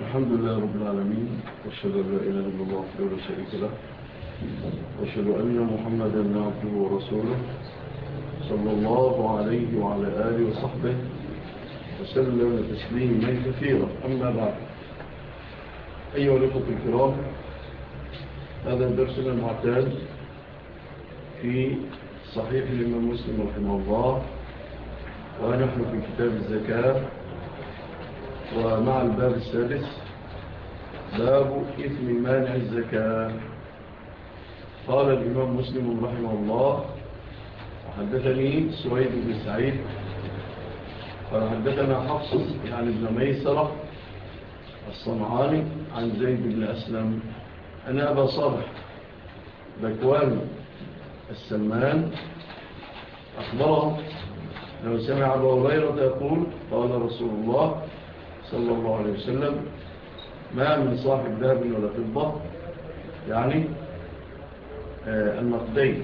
الحمد لله رب العالمين وأشهد أن لا إله إلا الله وحده لا شريك له وأشهد أن محمدا عبده ورسوله صلى الله عليه وعلى آله وصحبه وسلم تسليما كثيرا. أما بعد أيها الأخوة الكرام هذا درسنا المعتاد في صحيح الإمام مسلم رحمه الله ونحن في كتاب الزكاة. ومع الباب السادس. باب إثم مانع الزكاة. قال الإمام مسلم رحمه الله وحدثني سويد بن سعيد. فحدثنا حفص يعني ابن ميسرة الصنعاني عن زيد بن أسلم. أنا أبا صالح بكوان السمان أخبره لو سمع أبا هريرة يقول قال رسول الله صلى الله عليه وسلم ما من صاحب ذهب ولا فضة يعني النقدين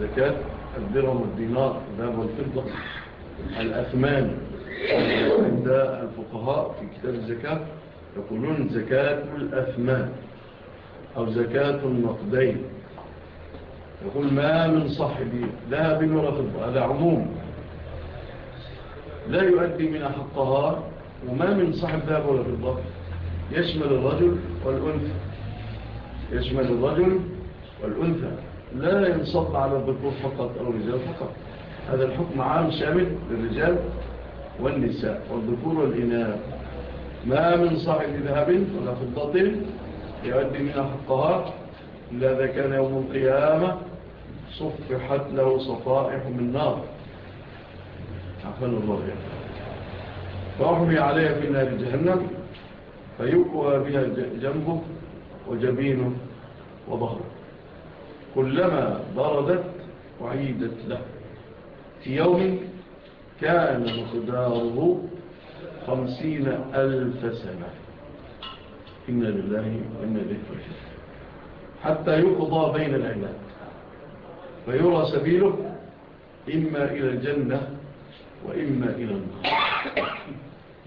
زكاة الدرهم والدينار ذهب والفضة الأثمان عند الفقهاء في كتاب الزكاة يقولون زكاة الأثمان أو زكاة النقدين يقول ما من صاحب ذهب ولا فضة هذا عموم لا يؤدي من حقها وما من صاحب ذهب ولا فضة يشمل الرجل والأنثى. يشمل الرجل والأنثى. لا ينصب على الذكور فقط أو الرجال فقط. هذا الحكم عام شامل للرجال والنساء والذكور والإناث. ما من صاحب ذهب ولا فضة يؤدي من حقها إلا إذا كان يوم القيامة صفحت له صفائح من نار. عفل الله يعني فأحمي عليها في نار جهنم فيقوى بها جنبه وجبينه وظهره كلما بردت أعيدت له. في يوم كان مقداره خمسين ألف سنة. إن لله وإن إليه راجعون. حتى يقضى بين العباد. فيرى سبيله إما إلى الجنة وإما إلى النار.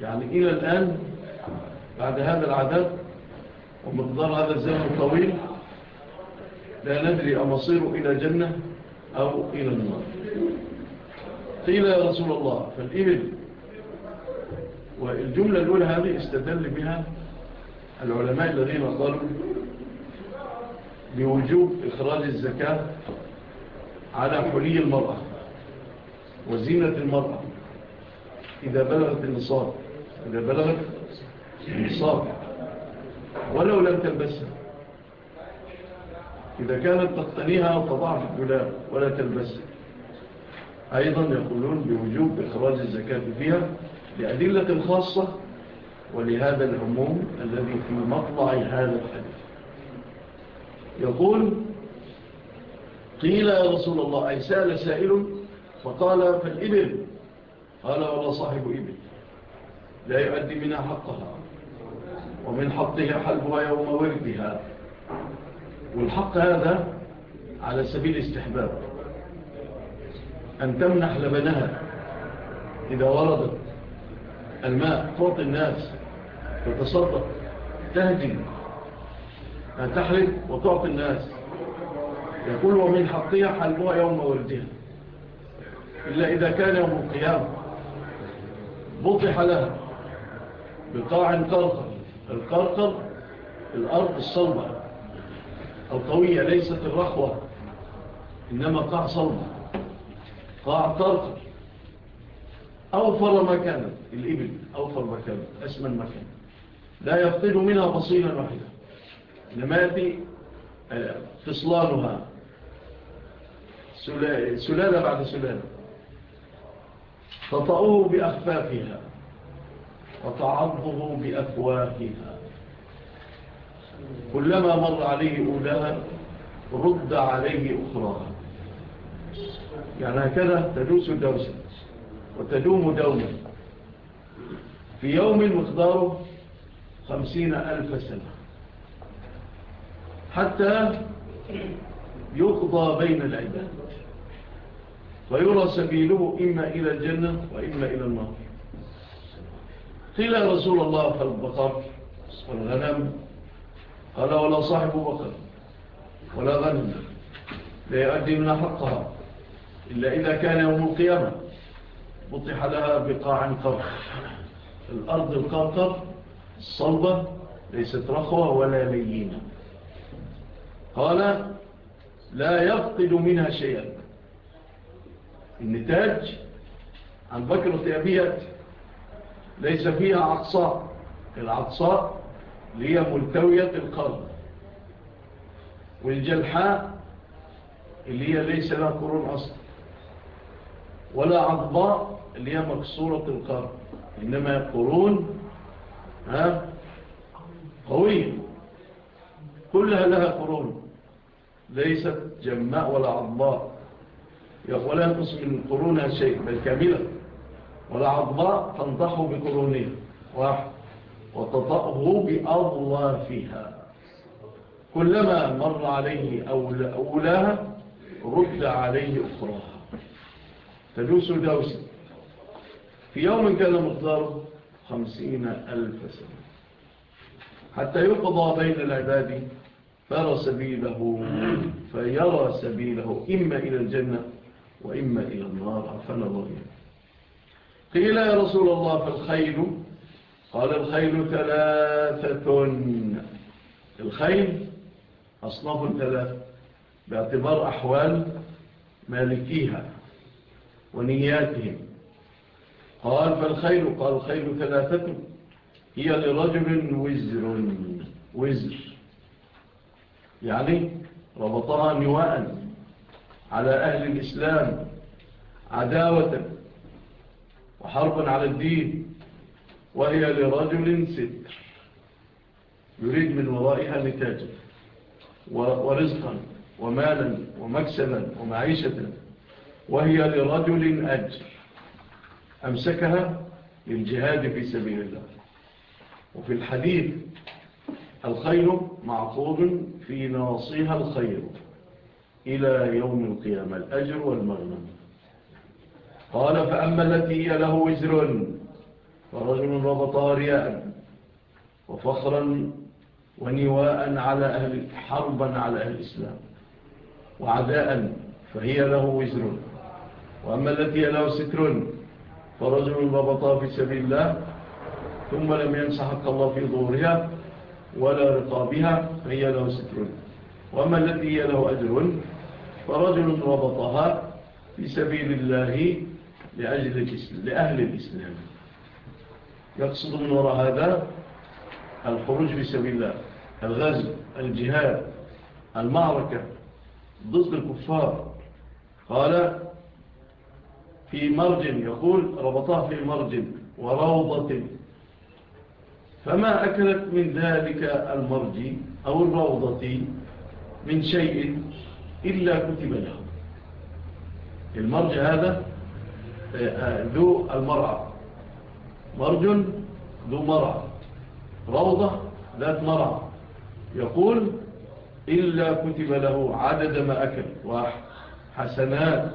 يعني إلى الآن بعد هذا العدد ومقدار هذا الزمن الطويل لا ندري أمصيره إلى جنة أو إلى النار. قيل يا رسول الله فالإبل والجملة الأولى هذه استدل بها العلماء الذين قالوا بوجوب إخراج الزكاة على حلي المرأة وزينة المرأة إذا بلغت النصاب. إذا بلغت النصاب ولو لم تلبسها إذا كانت تقتنيها وتضع في الدولاب ولا تلبسها أيضا يقولون بوجوب إخراج الزكاة فيها لأدلة خاصة ولهذا العموم الذي في مطلع هذا الحديث. يقول قيل يا رسول الله أي سأل سائل فقال فالإبل. قال ولا صاحب إبل. لا يؤدي منها حقها ومن حقها حلبها يوم وردها. والحق هذا على سبيل استحباب أن تمنح لبنها إذا وردت الماء تعطي الناس تتصدق تهجم تحرق وتعطي الناس. يقول ومن حقها حلبها يوم وردها. إلا إذا كان يوم القيامة بطح لها. بقاع كركر الكركر الأرض الصلبة. القوية ليست الرخوة إنما قاع صلبة. قاع كركر أوفر مكان الإبل أوفر مكان أسمن المكان لا يفقد منها فصيلا واحدا إنما يأتي آه، فصلانها سلالة بعد سلالة. فطأوه بأخفافها. وطعمه بأفواهها. كلما مر عليه أولاها رد عليه أخراها يعني هكذا تدوس الدوسة وتدوم دوما. في يوم مقداره خمسين ألف سنة. حتى يقضى بين العباد. ويرى سبيله إما إلى الجنة وإما إلى النار. قيل يا رسول الله فالبقر والغنم قال ولا صاحب بقر ولا غنم. لا يؤدي من حقها إلا إذا كان يوم القيامة. بطح لها بقاع قرح الأرض القرقر الصلبة ليست رخوة ولا لينة. قال لا يفقد منها شيئا. النتاج عن بكرة أبيات. ليس فيها عقصاء العقصاء اللي هي ملتوية القرن والجلحاء اللي هي ليس لها قرون أصلا. ولا عقباء اللي هي مكسورة القرن إنما قرون ها قوية. كلها لها قرون. ليست جماء ولا عضباء ولا ينقص من قرونها شيء بل كاملة. والعظماء تنضح بقرونها. واحد. وتطأه بأضوافها كلما مر عليه أولاها رد عليه أخراها. تدوس الدوس في يوم كان مقداره خمسين ألف سنة. حتى يقضى بين العباد فرى سبيله فيرى سبيله إما إلى الجنة وإما إلى النار. عفنا الله. قيل يا رسول الله فالخيل قال الخيل ثلاثة. الخيل أصناف ثلاثة باعتبار أحوال مالكيها ونياتهم. قال فالخيل قال الخيل ثلاثة. هي لرجل وزر وزر. يعني ربطها نواء على أهل الإسلام عداوة. حرب على الدين وهي لرجل ستر يريد من ورائها نتاجا ورزقا ومالا ومكسبا ومعيشة. وهي لرجل أجر. أمسكها للجهاد في سبيل الله. وفي الحديث الخير معقود في ناصيها الخير إلى يوم القيامة الأجر والمغنم. قال فأما التي هي له وزر فرجل ربط رياء وفخرا ونواء على أهل حربا على أهل الإسلام وعداء فهي له وزر وأما التي هي له ستر فرجل ربطها في سبيل الله ثم لم ينسى حق الله في ظهورها ولا رقابها فهي له ستر وأما الذي هي له أجر فرجل ربطها في سبيل الله لأجل الإسلام لأهل الإسلام يقصد من وراء هذا الخروج في سبيل الله الغزو الجهاد المعركة ضد الكفار. قال في مرج يقول ربطها في مرج وروضة. فما أكلت من ذلك المرج أو الروضة من شيء إلا كتب له. المرج هذا ذو المرأة. مرجل ذو مرأة. روضة ذات مرأة. يقول إلا كتب له عدد ما أكل وحسنات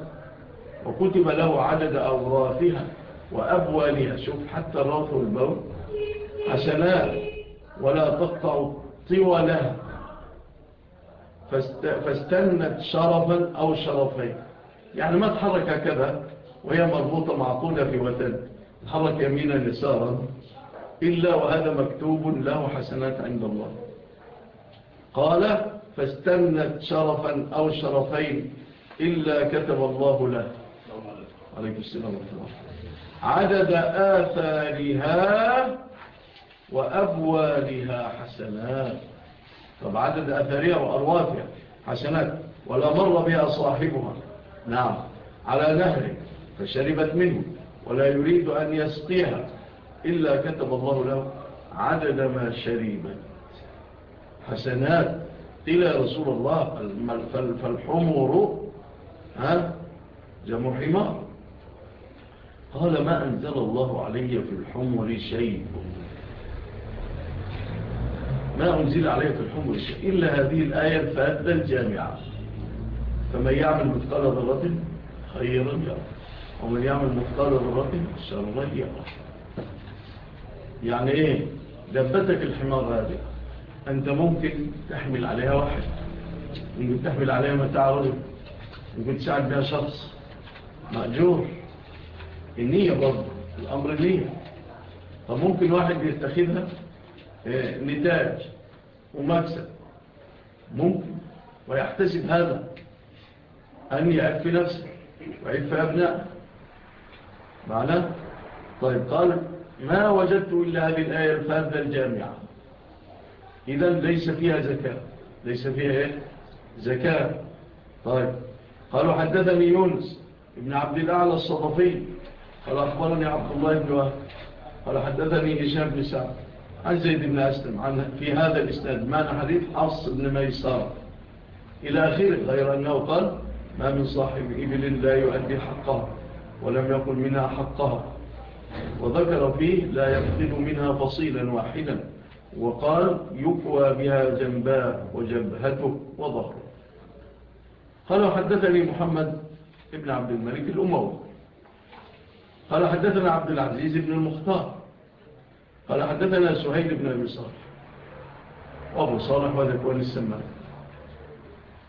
وكتب له عدد أوراثها وأبوالها. شوف حتى الروض والبول حسنات ولا تقطع طولها فاستنت شرفا أو شرفين. يعني ما تحرك هكذا. وهي مربوطة معقولة في وتد حرك يمينا يسارا. إلا وهذا مكتوب له حسنات عند الله. قال فاستنت شرفا أو شرفين إلا كتب الله له. عليك السلام عليكم. عدد آثارها وأبوالها حسنات. طب عدد أثارها وأروافها حسنات. ولا مر بها صاحبها. نعم. على نهرك. فشربت منه ولا يريد أن يسقيها إلا كتب الله له عدد ما شربت حسنات. قيل يا رسول الله فالحمر ها؟ جمع حمار. قال ما أنزل الله علي في الحمر شيء. ما أنزل علي في الحمر شيء إلا هذه الآية الفادة الجامعة. فمن يعمل متقال ذرة خيرا يرى. ومن يعمل مثقال ذرة شرا يره يعني إيه؟ دبتك الحمار هذه. أنت ممكن تحمل عليها واحد. ممكن تحمل عليها متاع رجل ممكن تساعد بها شخص. مأجور. النية برضه. الأمر النية. فممكن واحد يتخذها إيه؟ نتاج ومكسب. ممكن. ويحتسب هذا. أن يأكل نفسه. ويكفى أبنائه. معنا طيب قال ما وجدت إلا هذه الآية الفاذة الجامعة. إذا ليس فيها زكاة. ليس فيها إيه؟ زكاة. طيب. قالوا حدثني يونس ابن عبد الأعلى الصدفي. قال أخبرني عبد الله بن وهب. قال حدثني هشام بن سعد. عن زيد بن أسلم عن في هذا الإسناد معنى حديث حص بن ميسار إلى آخره غير أنه قال ما من صاحب إبل لا يؤدي حقه. ولم يقل منها حقها. وذكر فيه لا يفقد منها فصيلا واحدا. وقال يقوى بها جنباه وجبهته وظهره. قال حدثني محمد ابن عبد الملك الأموي. قال حدثنا عبد العزيز بن المختار. قال حدثنا سهيل بن أبي صالح. وأبو صالح وذكوان السمان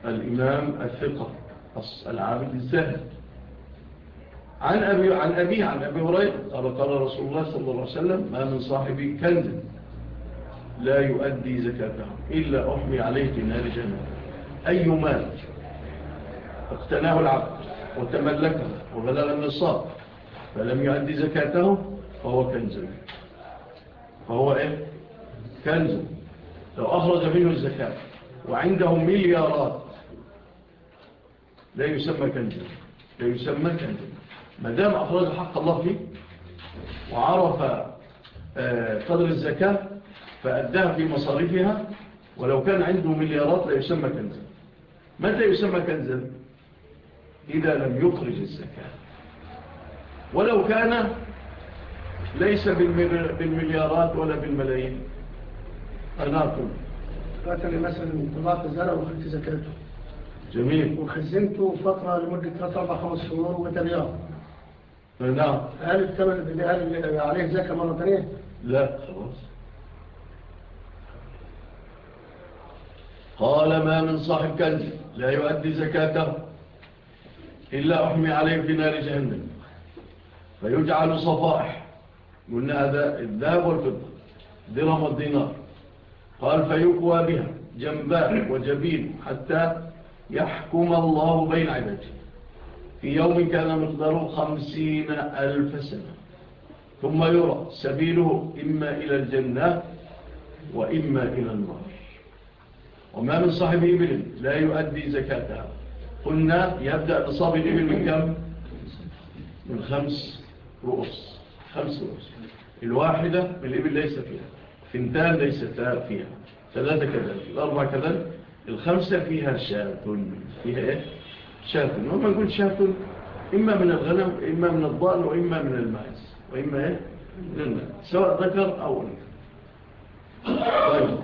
الإمام الثقة العابد الزاهد عن أبي, عن أبي, عن أبي هريرة قال قال رسول الله صلى الله عليه وسلم ما من صاحب كنز لا يؤدي زكاته إلا أحمي عليه في جنة أي مال؟ اقتناه العبد وتملكه وبلغ النصاب فلم يؤدي زكاته فهو كنز. فهو إيه؟ كنز. لو أخرج منه الزكاة وعنده مليارات لا يسمى كنز. لا يسمى كنز. ما دام أخرج حق الله فيه وعرف آه، قدر الزكاة فأداها في مصاريفها ولو كان عنده مليارات لا يسمى كنزا. متى يسمى كنزا؟ إذا لم يخرج الزكاة. ولو كان ليس بالمليارات ولا بالملايين. أناكم قاتل مثلا طلاق الزرع وخلت زكاته. جميل. وخزنته فترة لمدة 3-4-5 شهور وتريار نعم. هل الثمن اللي عليه زكاة مرة ثانية؟ لا خلاص. قال ما من صاحب كنز لا يؤدي زكاته إلا أحمي عليه في نار جهنم. فيجعل صفائح قلنا هذا الذهب والفضة درهم الدينار قال فيقوى بها جنباء وجبين حتى يحكم الله بين عباده. في يوم كان مقداره خمسين ألف سنة. ثم يرى سبيله إما إلى الجنة وإما إلى النار. وما من صاحب إبل لا يؤدي زكاتها قلنا يبدأ بصاب الإبل من كم؟ من خمس رؤوس. خمس رؤوس. الواحدة من الإبل ليس فيها. فنتان ليس فيها. ثلاثة كذلك. الأربعة كذلك. الخمسة فيها شاة. فيها إيه؟ شاة وما نقول شاة إما من الغنم إما من الضال وإما من المعز وإما إيه؟ سواء ذكر أو أنثى. طيب.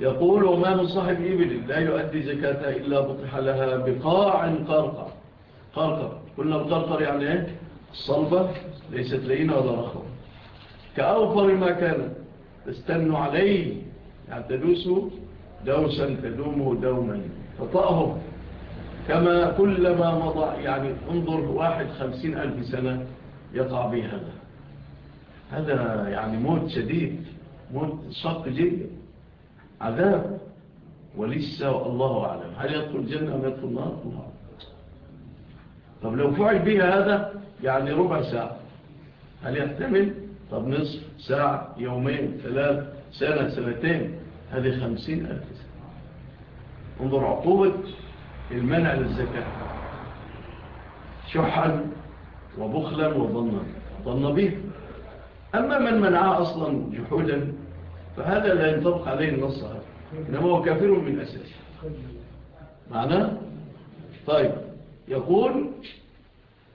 يقول وما من صاحب إبل لا يؤدي زكاتها إلا بطح لها بقاع قرقر. قرقر. قلنا القرقر يعني إيه الصلبة ليست لئينة ولا رخوة. كأوفر ما كانت تستنوا عليه. يعني تدوسه دوسا تدومه دوما. فطأهم. كما كلما مضى يعني انظر واحد خمسين ألف سنة يقع به هذا. هذا يعني موت شديد موت شق جدا. عذاب ولسه الله أعلم. هل يدخل الجنة أم يدخل النار؟ الله. طب لو فعل به هذا يعني ربع ساعة. هل يحتمل؟ طب نصف ساعة يومين ثلاث سنة سنتين. هذه خمسين ألف سنة. انظر عقوبة. المنع للزكاة. شحا وبخلا وظنا. ظن به. أما من منعها أصلا جحودا فهذا لا ينطبق عليه النص هذا. إنما هو كافر من أساسه معناه طيب. يقول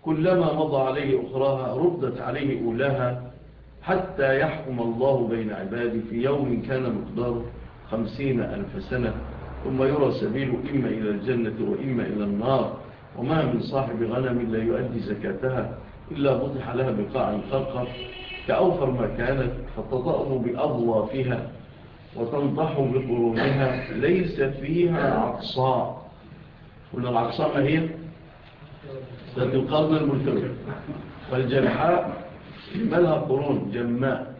كلما مضى عليه أخراها ردت عليه أولاها حتى يحكم الله بين عباده في يوم كان مقداره خمسين ألف سنة ثم يرى سبيل إما إلى الجنة وإما إلى النار وما من صاحب غنم لا يؤدي زكاتها إلا بطح لها بقاع خرقة كأوفر ما كانت فتطأم بأضوى فيها وتنطح بقرونها ليس فيها عقصاء قلنا العقصاء ما هي؟ ذات القرن الملتوية والجلحاء مالها قرون جماء.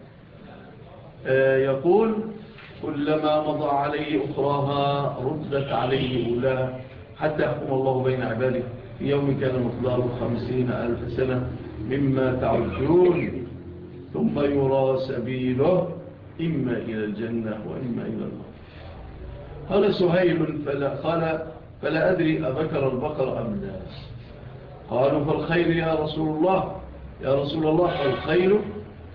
آه، يقول كلما مضى عليه أخراها ردت عليه أولاها. حتى يحكم الله بين عباده في يوم كان مقداره خمسين ألف سنة مما تعجون ثم يرى سبيله إما إلى الجنة وإما إلى النار. قال سهيل فلا, قال فلا أدري أبكر البقر أم لا. قالوا فالخير يا رسول الله. يا رسول الله الخير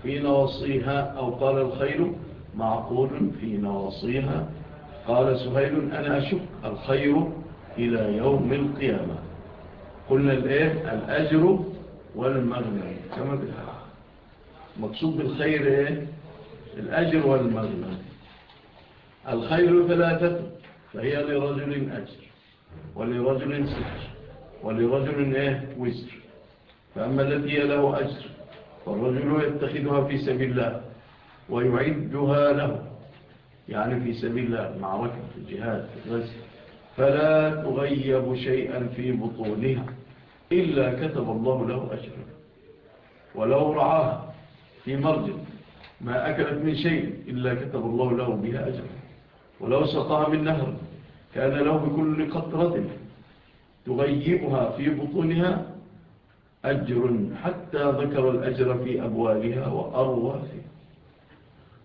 في نواصيها. أو قال الخير معقول في نواصيها قال سهيل أنا أشك الخير إلى يوم القيامة. قلنا الإيه؟ الأجر والمغنى. كما مقصود بالخير إيه؟ الأجر والمغنى. الخير ثلاثة فهي لرجل أجر ولرجل سجر ولرجل إيه؟ وزر. فأما الذي له أجر فالرجل يتخذها في سبيل الله. ويعدها له يعني في سبيل الله معركة في الجهاد في الغزل فلا تغيب شيئا في بطونها إلا كتب الله له أجرا. ولو رعاها في مرجل ما أكلت من شيء إلا كتب الله له بها أجرا. ولو سطع من نهر كان له بكل قطرة تغيبها في بطونها أجر حتى ذكر الأجر في أبوالها وأرواثها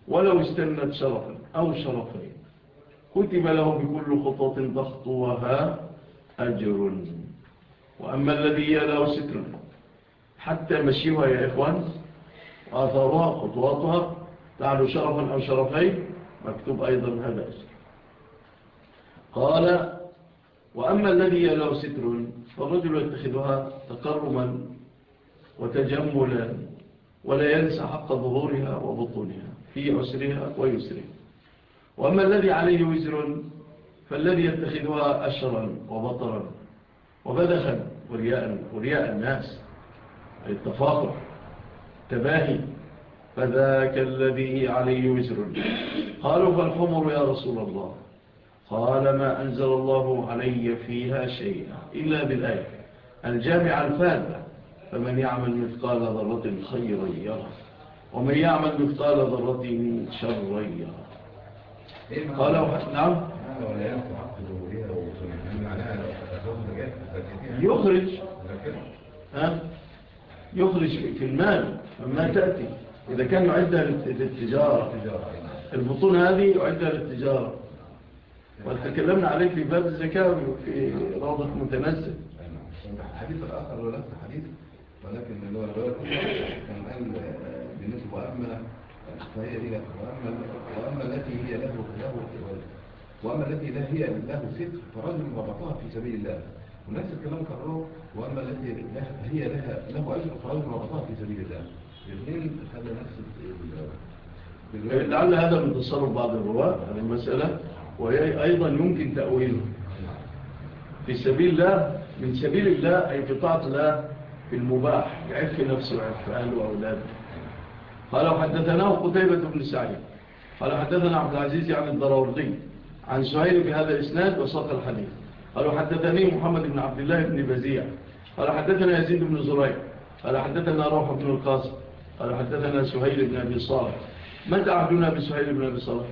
ولو استنت شرفا أو شرفين. كتب له بكل خطوة ضخطوها أجر. وأما الذي يلا ستر. حتى مشيها يا إخوان وآثارها خطواتها تعلو شرفا أو شرفين مكتوب أيضا هذا أسر قال وأما الذي يلا ستر فالرجل يتخذها تقرما وتجملا ولا ينسى حق ظهورها وبطونها. في عسرها ويسرها وأما الذي عليه وزر فالذي يتخذها أشرا وبطرا وبدخا ورياء, ورياء الناس التفاخر تباهي فذاك الذي عليه وزر. قالوا فالخمر يا رسول الله. قال ما أنزل الله علي فيها شيئا إلا بالآية. الجامعة الفاذة فمن يعمل مثقال ذرة خيرا يره. ومن يعمل مثقال ذرة شرا قال نعم. نعم. يخرج. ها؟ يخرج في المال مما نعم. تأتي. إذا كان يعدها للتجارة. البطون هذه يعدها للتجارة. وتكلمنا عليه في باب الزكاة في روضة متنزل نعم. حديث الآخر ولا حديث ولكن لو كان التي وأما فهي لله وأما, وأما التي هي له له وأما التي لا هي له ستر فرجل ربطها في سبيل الله. ونفس الكلام كرره. وأما التي هي لها له أجر فرجل ربطها في سبيل الله. الاثنين هذا نفس إيه، لعل هذا من تصرف بعض الرواة عن المسألة. وهي أيضا يمكن تأويله. في سبيل الله من سبيل الله أي في الله في المباح يعفي نفسه ويعف أهله وأولاده. قال حدثناه قتيبة بن سعيد. قال حدثنا عبد العزيز يعني عن الضروري عن سهيل بهذا الإسناد وسط الحديث. قال حدثني محمد بن عبد الله بن بزيع. قال حدثنا يزيد بن زريع. قال حدثنا روح بن القاسم. قال حدثنا سهيل بن أبي صالح. متى عهدنا بسهيل بن أبي صالح؟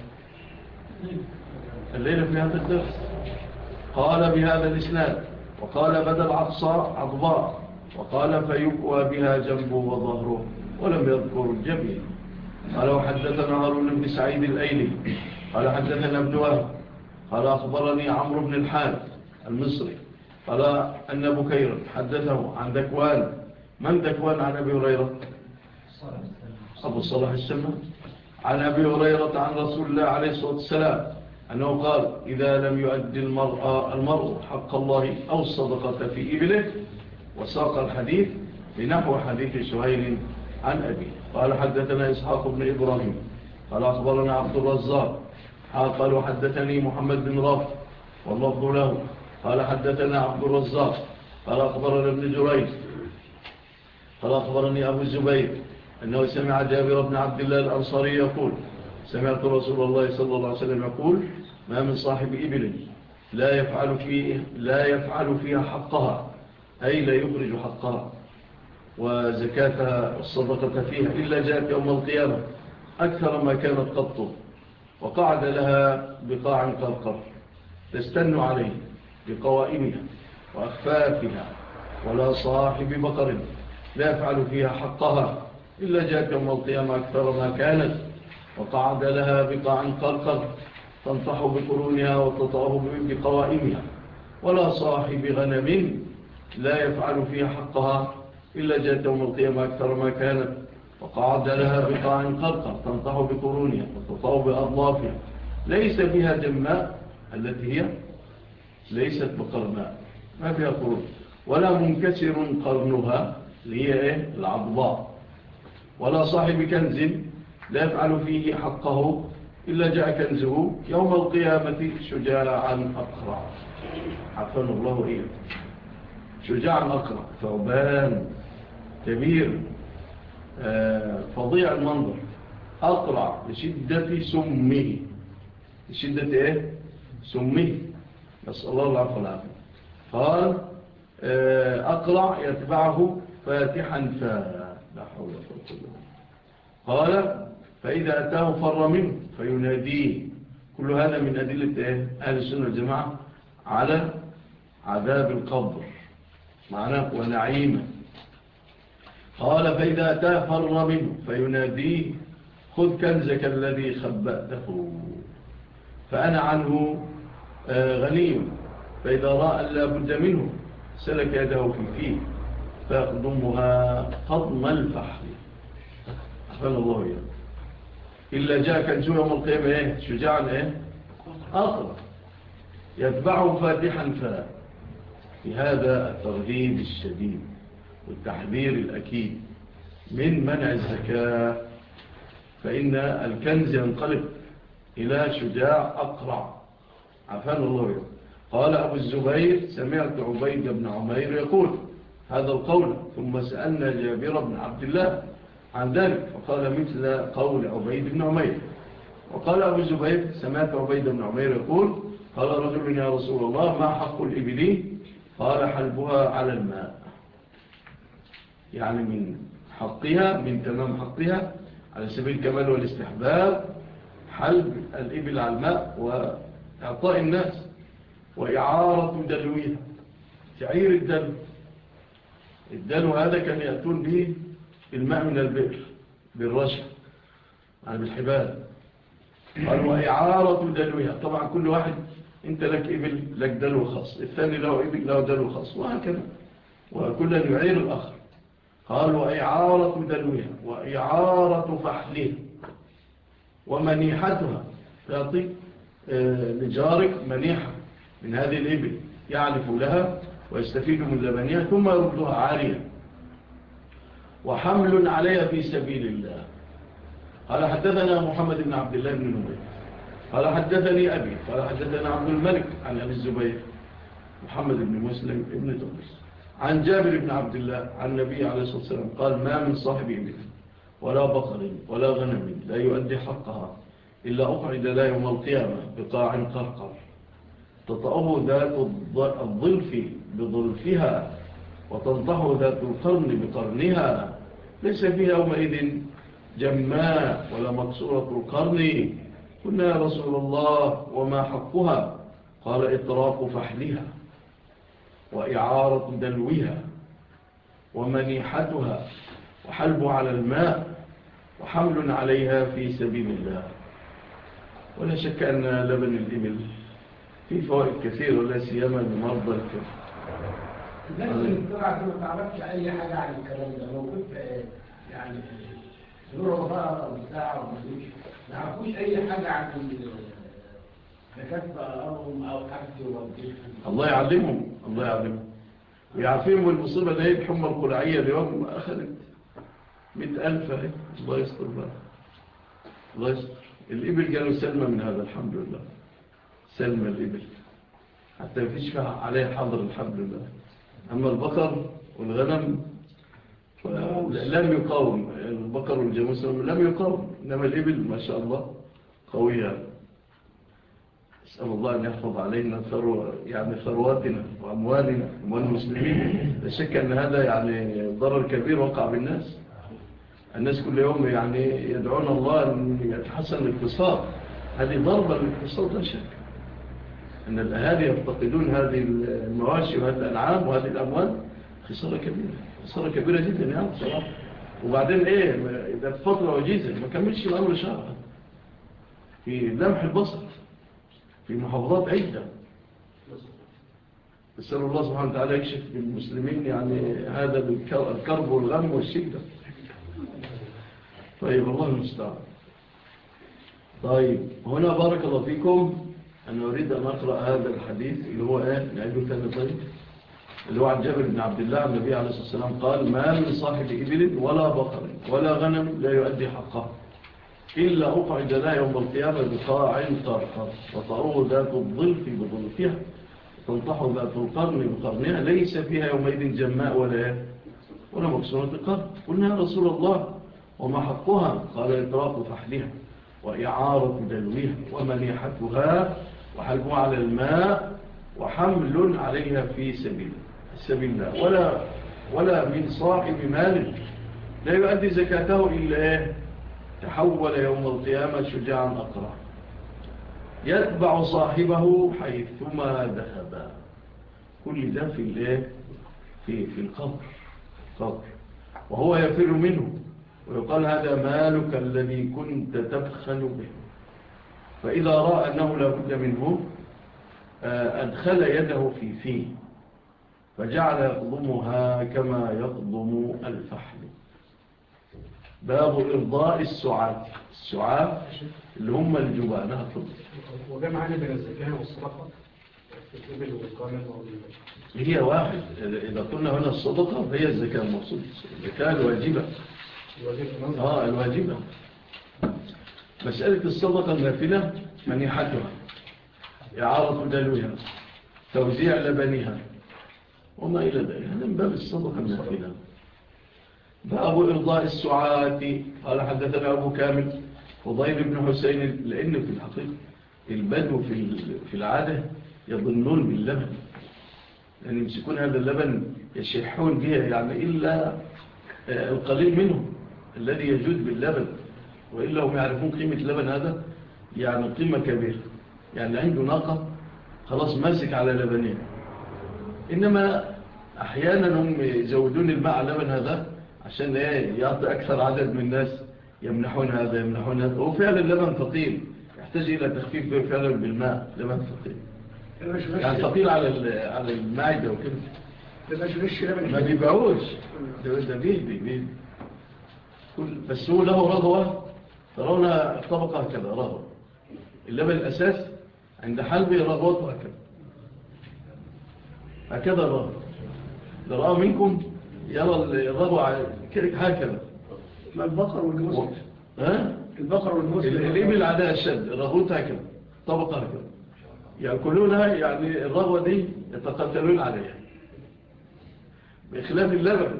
الليلة في هذا الدرس. قال بهذا الإسناد. وقال بدل عقصاء عقباء وقال فيقوى بها جنبه وظهره. ولم يذكر الجميع. قال وحدثنا هارون بن سعيد الأيلي. قال حدثنا ابن وهب. قال أخبرني عمرو بن الحارث المصري. قال أن بكيرا حدثه عن ذكوان من ذكوان عن أبي هريرة؟ أبو الصلاح السماء عن أبي هريرة عن رسول الله عليه الصلاة والسلام أنه قال إذا لم يؤدي المرأة المرء حق الله أو الصدقة في إبله وساق الحديث بنحو حديث شهير عن أبي. قال حدثنا إسحاق بن إبراهيم. قال أخبرنا عبد الرزاق. قال حدثني محمد بن راف واللفظ له. قال حدثنا عبد الرزاق. قال أخبرنا ابن جريج. قال أخبرني أبو الزبير أنه سمع جابر بن عبد الله الأنصاري يقول سمعت رسول الله صلى الله عليه وسلم يقول ما من صاحب إبل لا يفعل, فيه لا يفعل فيها حقها. أي لا يخرج حقها. وزكاتها والصدقة فيها إلا جاءت يوم القيامة. أكثر ما كانت قط وقعد لها بقاع قرقر. تستن عليه بقوائمها وأخفافها ولا صاحب بقر. لا يفعل فيها حقها إلا جاءت يوم القيامة أكثر ما كانت. وقعد لها بقاع قرقر. تنطح بقرونها وتطعه بقوائمها. ولا صاحب غنم لا يفعل فيها حقها إلا جاءت يوم القيامة أكثر ما كانت وقعد لها بقاع قرقر تنطح بقرونها وتطاو بأضلافها ليس فيها جماء التي هي ليست بقرناء ما فيها قرون. ولا منكسر قرنها اللي هي إيه؟ العضباء. ولا صاحب كنز لا يفعل فيه حقه إلا جاء كنزه يوم القيامة شجاعا أقرع. حفن الله إيه شجاعا أقرع ثوبان كبير آه، فضيع المنظر. أقرع لشدة سمه. لشدة إيه؟ سمه. نسأل الله العفو العافية قال آه، أقرع يتبعه فاتحا فا لا حول قال فإذا أتاه فر منه فيناديه. كل هذا من أدلة إيه؟ أهل السنة والجماعة على عذاب القبر. معناه ونعيمة. قال فإذا تافر فر منه فيناديه خذ كنزك الذي خبأته. فأنا عنه آه، غني فإذا رأى لابد منه سلك يده في فيه فأخضمها قضم الفحر أحفظ الله إياه إلا جاء كنزه يوم القيامة إيه؟ شجاعا إيه؟ آخر. يتبعه فاتحا فلا في هذا الترهيب الشديد. والتحذير الأكيد. من منع الزكاة فإن الكنز ينقلب إلى شجاع أقرع. عفان الله يوم قال أبو الزبير سمعت عبيد بن عمير يقول هذا القول ثم سألنا جابر بن عبد الله عن ذلك فقال مثل قول عبيد بن عمير. وقال أبو الزبير سمعت عبيد بن عمير يقول قال رجل يا رسول الله ما حق الإبلي قال حلبها على الماء. يعني من حقها من تمام حقها. على سبيل الكمال والاستحباب حلب الإبل على الماء وإعطاء الناس وإعارة دلوها تعير الدلو. الدلو هذا كان يأتون به الماء من البئر بالرشا يعني بالحبال. قال وإعارة دلوها طبعا كل واحد أنت لك إبل لك دلو خاص. الثاني له إبل له دلو خاص. وهكذا. وكل يعير الآخر. قال وإعارة دلوها وإعارة فحلها ومنيحتها. تعطي آه، لجارك منيحة من هذه الإبل. يعرف لها ويستفيد من لبنها ثم يردها عارية. وحمل عليها في سبيل الله. قال حدثنا محمد بن عبد الله بن نبي قال حدثني أبي. قال حدثنا عبد الملك عن أبي الزبير محمد بن مسلم بن تونس عن جابر بن عبد الله عن النبي عليه الصلاة والسلام قال ما من صاحب إبل ولا بقر ولا غنم لا يؤدي حقها إلا أقعد لا يوم القيامة بقاع قرقر. تطأه ذات الظلف بظلفها وتنضح ذات القرن بقرنها. ليس فيها يومئذ جماء ولا مكسورة القرن. قلنا يا رسول الله وما حقها؟ قال إطراق فحلها. وإعارة دلوها ومنيحتها وحلب على الماء وحمل عليها في سبيل الله. ولا شك أن لبن الإبل فيه فوائد كثيرة ولا سيما لمرضى الكفر لكن طبعا ما تعرفش أي حاجة عن الكلام ده. لو كنت آه، يعني زوره بقى أو بتاع أو ما نعرفوش أي حاجة عن الله يعلمهم الله يعلمهم ويعافيهم المصيبة ده الحمى القلعية اليوم أخذت مئة ألف الله يستر بقى. الله يستر. الإبل كانوا سلمة من هذا الحمد لله. سلمة الإبل. حتى يفيش عليه حظر الحمد لله. أما البقر والغنم لم يقاوم. البقر والجاموس لم يقاوم. إنما الإبل ما شاء الله قوية. نسأل الله أن يحفظ علينا ثروة يعني ثرواتنا وأموالنا والمسلمين. شك أن هذا يعني ضرر كبير وقع بالناس. الناس كل يوم يعني يدعون الله أن يتحسن الاقتصاد. هذه ضربة للاقتصاد لا شك. أن الأهالي يفتقدون هذه المواشي وهذه الأنعام وهذه الأموال خسارة كبيرة. خسارة كبيرة جدا يعني بصراحة وبعدين إيه إذا فترة وجيزة ما كملش الأمر شهر. في لمح البصر. في محافظات عدة. نسأل الله سبحانه وتعالى يكشف للمسلمين يعني هذا الكرب والغم والشدة. طيب الله المستعان. طيب هنا بارك الله فيكم. أنا أريد أن أقرأ هذا الحديث اللي هو إيه؟ نعيده كان طيب اللي هو عن جابر بن عبد الله. النبي عليه الصلاة والسلام قال ما من صاحب إبل ولا بقر ولا غنم لا يؤدي حقه. إلا رفع جناه يوم القيامة بقاع صرصر وطعوه ذات الظلف بظلفها تنطح ذات القرن بقرنها ليس فيها يومئذ جماء ولا ولا مكسورة قرن قلنا يا رسول الله وما حقها؟ قال إطراق فحلها وإعارة دلوها ومنيحتها وحلبها على الماء وحمل عليها في سبيل السبيل الله. ولا, ولا من صاحب مالك لا يؤدي زكاته إلا إيه؟ تحول يوم القيامة شجاعا أقرى يتبع صاحبه حيثما ذهبا كل ذا في الله في في القبر القبر. وهو يفر منه. ويقال هذا مالك الذي كنت تبخل به. فإذا رأى أنه لا بد منه آه، أدخل يده في فيه. فجعل يقضمها كما يقضم الفحم. باب إرضاء السعاف السعاف اللي هم الجبانة الطب وده معانا بين الزكاة والصدقة. هي واحد. إذا قلنا هنا الصدقة هي الزكاة المقصود الزكاة الواجبة. آه الواجبة. مسألة الصدقة النافلة منيحتها إعارة دلوها. توزيع لبنها وما إلى ذلك. هذا من باب الصدقة النافلة. باب إرضاء السعاة. قال حدثنا أبو كامل فضيل بن حسين لأن في الحقيقة البدو في في العادة يظنون باللبن. يعني يمسكون هذا اللبن يشحون بها يعني إلا آه، القليل منهم الذي يجود باللبن. وإلا هم يعرفون قيمة اللبن هذا يعني قيمة كبيرة. يعني عنده ناقة خلاص ماسك على لبنين. إنما أحيانا هم يزودون الماء على لبن هذا عشان إيه؟ يعطي أكثر عدد من الناس يمنحون هذا يمنحون هذا. هو فعلا لبن ثقيل. يحتاج إلى تخفيف فعلا بالماء لبن ثقيل. يعني ثقيل على على المعدة وكذا ما بيبيعوش. ده بيهدي بس هو له رغوة. ترون الطبقه هكذا رغوة. اللبن الأساس عند حلبي رغوته هكذا. هكذا الرغوة. لرأى منكم يرى الضبع هكذا ما البقر والمسلم. ها؟ البقر والمسلم. الإبل عليها الشد الرغوت هكذا طبقة هكذا يأكلونها يعني, يعني الرغوة دي يتقتلون عليها. بخلاف اللبن.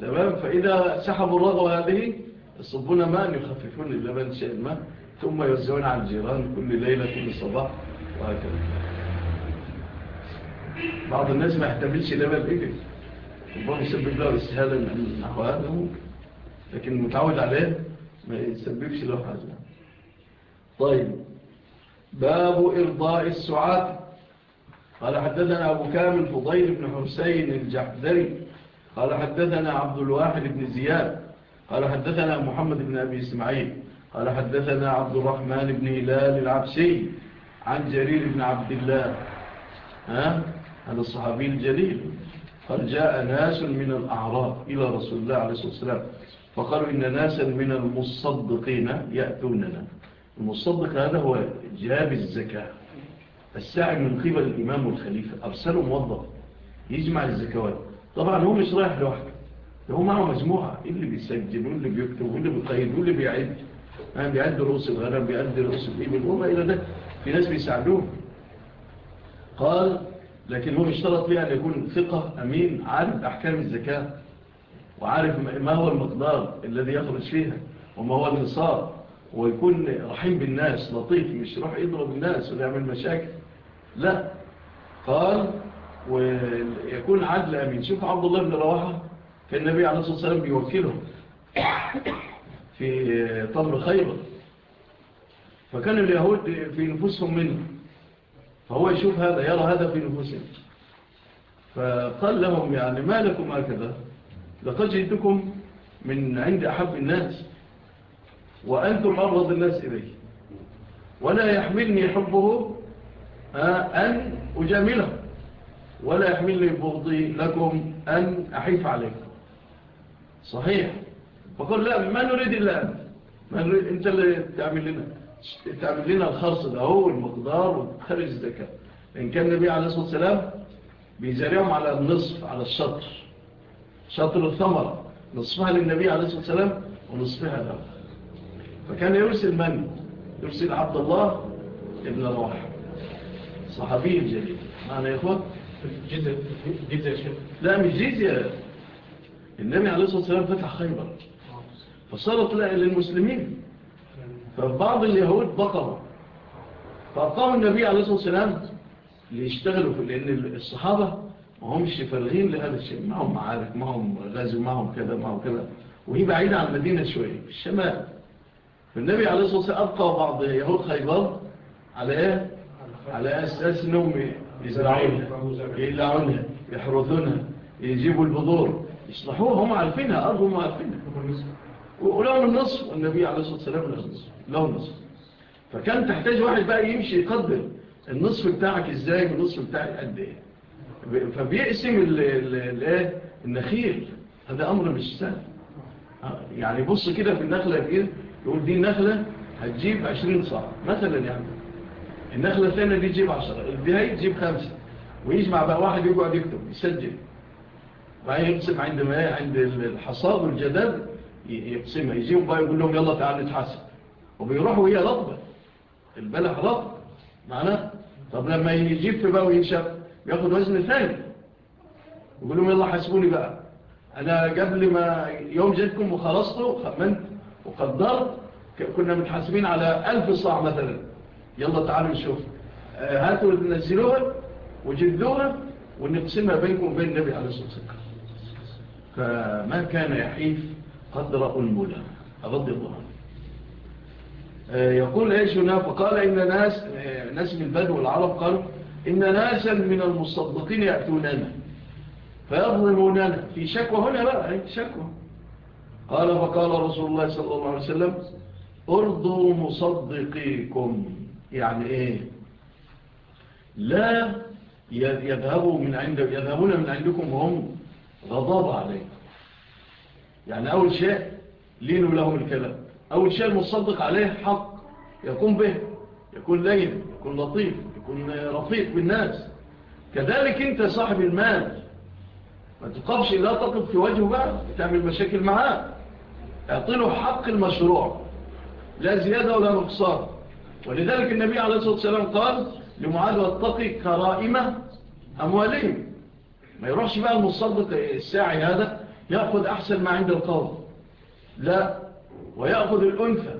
تمام؟ فإذا سحبوا الرغوة هذه يصبون ماء يخففون اللبن شيئا ما ثم يوزعون على الجيران كل ليلة كل صباح وهكذا. بعض الناس ما يحتملش لبن إبل. يكون يسبب له استهالة من أحواله لكن متعود عليه ما يسببش له حاجة طيب. باب إرضاء السعاد. قال حدثنا أبو كامل فضيل بن حسين الجحذري. قال حدثنا عبد الواحد بن زياد. قال حدثنا محمد بن أبي إسماعيل. قال حدثنا عبد الرحمن بن هلال العبسي عن جرير بن عبد الله. ها؟ هذا الصحابي الجليل. فجاء ناس من الأعراب إلى رسول الله عليه الصلاة والسلام. فقالوا إن ناسا من المصدقين يأتوننا. المصدق هذا هو جاب الزكاة. الساعي من قبل الإمام والخليفة. أرسلوا موظف يجمع الزكوات. طبعا هو مش رايح لوحده. هو معه مجموعة. إيه اللي بيسجل؟ واللي بيكتب؟ واللي بيقيد؟ واللي بيعد؟ آه، بيعد رؤوس الغنم بيعد رؤوس الإبل. وما إلى ده في ناس بيساعدوه. قال لكن هو بيشترط فيها أن يكون ثقة أمين عارف أحكام الزكاة وعارف ما هو المقدار الذي يخرج فيها وما هو النصار ويكون رحيم بالناس لطيف مش يروح يضرب الناس ويعمل مشاكل. لا. قال ويكون عدل أمين. شوف عبد الله بن رواحة كان النبي عليه الصلاة والسلام بيوكله في طلب خيبر. فكان اليهود في نفسهم منه. فهو يشوف هذا يرى هذا في نفوسهم. فقال لهم يعني ما لكم هكذا؟ لقد جئتكم من عند أحب الناس وأنتم أرض الناس إليه. ولا يحملني حبه آه، أن أجامله. ولا يحملني بغضي لكم أن أحيف عليكم. صحيح. فقال لا ما نريد إلا أنت. ما نريد أنت اللي تعمل لنا. تعمل لنا الخرص ده هو المقدار وتخرج الزكاة لأن كان النبي عليه الصلاة والسلام بيزرعهم على النصف على الشطر. شطر الثمرة. نصفها للنبي عليه الصلاة والسلام ونصفها له. فكان يرسل من؟ يرسل عبد الله ابن رواح صحابي الجليل معنا يا إخوة؟ جيزة جيزة لا مش جيزة. النبي عليه الصلاة والسلام فتح خيبر. آه. فصارت للمسلمين. فبعض اليهود بطلوا فقام النبي عليه الصلاة والسلام ليشتغلوا في لأن الصحابة ما همش فارغين لهذا الشيء. معهم معارك معهم غازل معهم كذا معهم كذا. وهي بعيدة عن مدينة شوية في الشمال فالنبي عليه الصلاة والسلام أبقى بعض يهود خيبر على إيه؟ على أساس أنهم يزرعونها يقلعونها يحرثونها يجيبوا البذور. يصلحوها هم عارفينها أرضهم عارفينها. وله النصف والنبي عليه الصلاة والسلام له النصف له النصف فكان تحتاج واحد بقى يمشي يقدر النصف بتاعك إزاي والنصف بتاعك قد إيه. فبيقسم الإيه؟ النخيل. هذا أمر مش سهل. آه، يعني بص كده في النخلة كده يقول دي نخلة هتجيب 20 صاع. مثلا يعني النخلة الثانية دي تجيب 10 دي تجيب 5 ويجمع بقى واحد يقعد يكتب يسجل. وهيقسم عند ما عند الحصاد والجداد يقسمها يزيهم بقى يقول لهم يلا تعال نتحاسب. وبيروحوا هي رطبة البلح رطبة معناه؟ طب لما يجف بقى وينشف بياخد وزن ثاني. يقول لهم يلا حاسبوني بقى. أنا قبل ما يوم جيتكم وخلصته وخمنت وقدرت كنا متحاسبين على 1000 صاع مثلا. يلا تعالوا نشوف. آه، هاتوا نزلوها وجدوها ونقسمها بينكم وبين النبي عليه الصلاة والسلام. فما كان يحيف قدر الملا. أغض الله آه، يقول إيش هنا فقال إن ناس آه، ناس من البدو والعرب قالوا إن ناسا من المصدقين يأتوننا. فيظلموننا في شكوى هنا بقى شكوى. قال فقال رسول الله صلى الله عليه وسلم أرضوا مصدقيكم. يعني إيه؟ لا يذهبوا من عند يذهبون من عندكم وهم غضب عليكم. يعني أول شيء لين لهم الكلام. أول شيء المصدق عليه حق. يكون به يكون لين يكون لطيف يكون رفيق بالناس. كذلك أنت صاحب المال. ما تقفش لا تقف في وجهه بقى تعمل مشاكل معاه. اعطله حق المشروع. لا زيادة ولا مقصار ولذلك النبي عليه الصلاة والسلام قال لمعاد واتقي كرائمة أموالهم. ما يروحش بقى المصدق الساعي هذا. يأخذ أحسن ما عند القوم. لا ويأخذ الأنثى.